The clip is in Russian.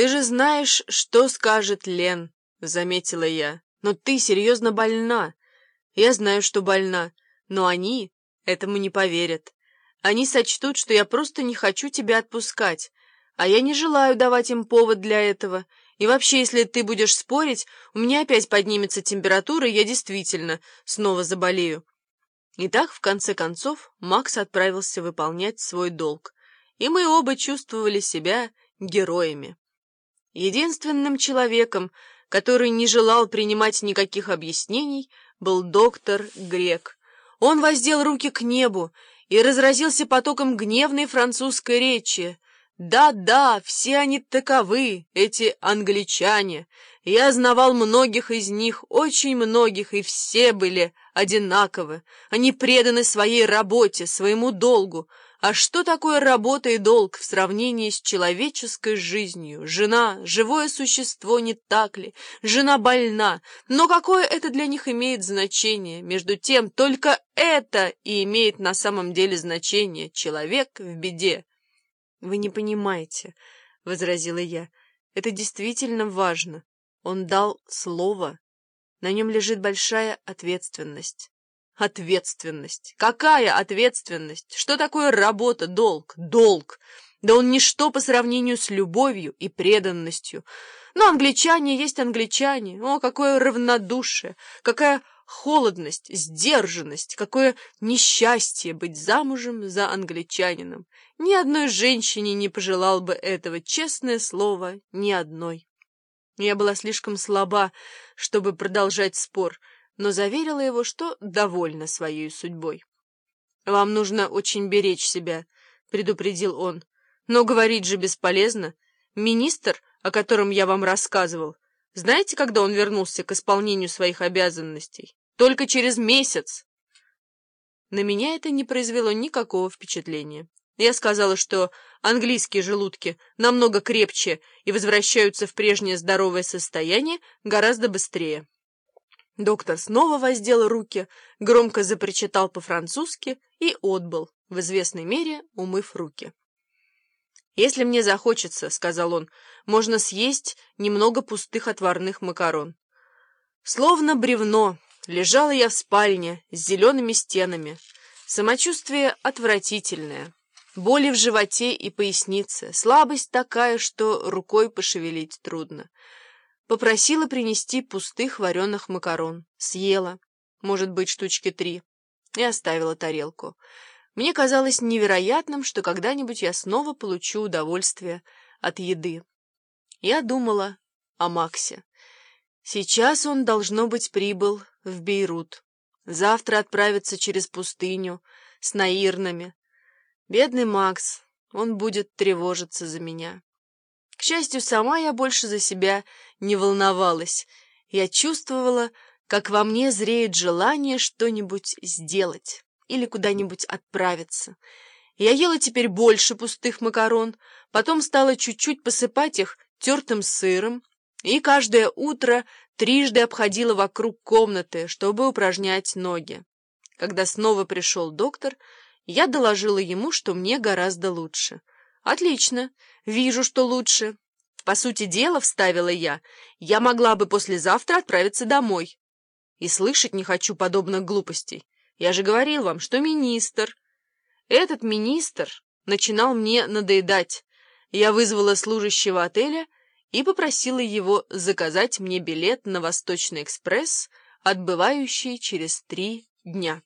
«Ты же знаешь, что скажет Лен», — заметила я. «Но ты серьезно больна. Я знаю, что больна, но они этому не поверят. Они сочтут, что я просто не хочу тебя отпускать, а я не желаю давать им повод для этого. И вообще, если ты будешь спорить, у меня опять поднимется температура, и я действительно снова заболею». И так, в конце концов, Макс отправился выполнять свой долг, и мы оба чувствовали себя героями. Единственным человеком, который не желал принимать никаких объяснений, был доктор Грек. Он воздел руки к небу и разразился потоком гневной французской речи. «Да-да, все они таковы, эти англичане. Я знавал многих из них, очень многих, и все были одинаковы. Они преданы своей работе, своему долгу, а что такое работа и долг в сравнении с человеческой жизнью? Жена — живое существо, не так ли? Жена больна. Но какое это для них имеет значение? Между тем, только это и имеет на самом деле значение. Человек в беде. «Вы не понимаете», — возразила я. «Это действительно важно. Он дал слово. На нем лежит большая ответственность». Ответственность. Какая ответственность? Что такое работа, долг? Долг. Да он ничто по сравнению с любовью и преданностью. Но англичане есть англичане. О, какое равнодушие, какая холодность, сдержанность, какое несчастье быть замужем за англичанином. Ни одной женщине не пожелал бы этого, честное слово, ни одной. Я была слишком слаба, чтобы продолжать спор, но заверила его, что довольна своей судьбой. «Вам нужно очень беречь себя», — предупредил он. «Но говорить же бесполезно. Министр, о котором я вам рассказывал, знаете, когда он вернулся к исполнению своих обязанностей? Только через месяц!» На меня это не произвело никакого впечатления. Я сказала, что английские желудки намного крепче и возвращаются в прежнее здоровое состояние гораздо быстрее. Доктор снова воздел руки, громко запричитал по-французски и отбыл, в известной мере умыв руки. «Если мне захочется, — сказал он, — можно съесть немного пустых отварных макарон. Словно бревно лежала я в спальне с зелеными стенами. Самочувствие отвратительное, боли в животе и пояснице, слабость такая, что рукой пошевелить трудно. Попросила принести пустых вареных макарон. Съела, может быть, штучки три, и оставила тарелку. Мне казалось невероятным, что когда-нибудь я снова получу удовольствие от еды. Я думала о Максе. Сейчас он, должно быть, прибыл в Бейрут. Завтра отправится через пустыню с наирнами. Бедный Макс, он будет тревожиться за меня. К счастью, сама я больше за себя не волновалась. Я чувствовала, как во мне зреет желание что-нибудь сделать или куда-нибудь отправиться. Я ела теперь больше пустых макарон, потом стала чуть-чуть посыпать их тертым сыром и каждое утро трижды обходила вокруг комнаты, чтобы упражнять ноги. Когда снова пришел доктор, я доложила ему, что мне гораздо лучше. «Отлично, вижу, что лучше. По сути дела, — вставила я, — я могла бы послезавтра отправиться домой. И слышать не хочу подобных глупостей. Я же говорил вам, что министр. Этот министр начинал мне надоедать. Я вызвала служащего отеля и попросила его заказать мне билет на Восточный экспресс, отбывающий через три дня.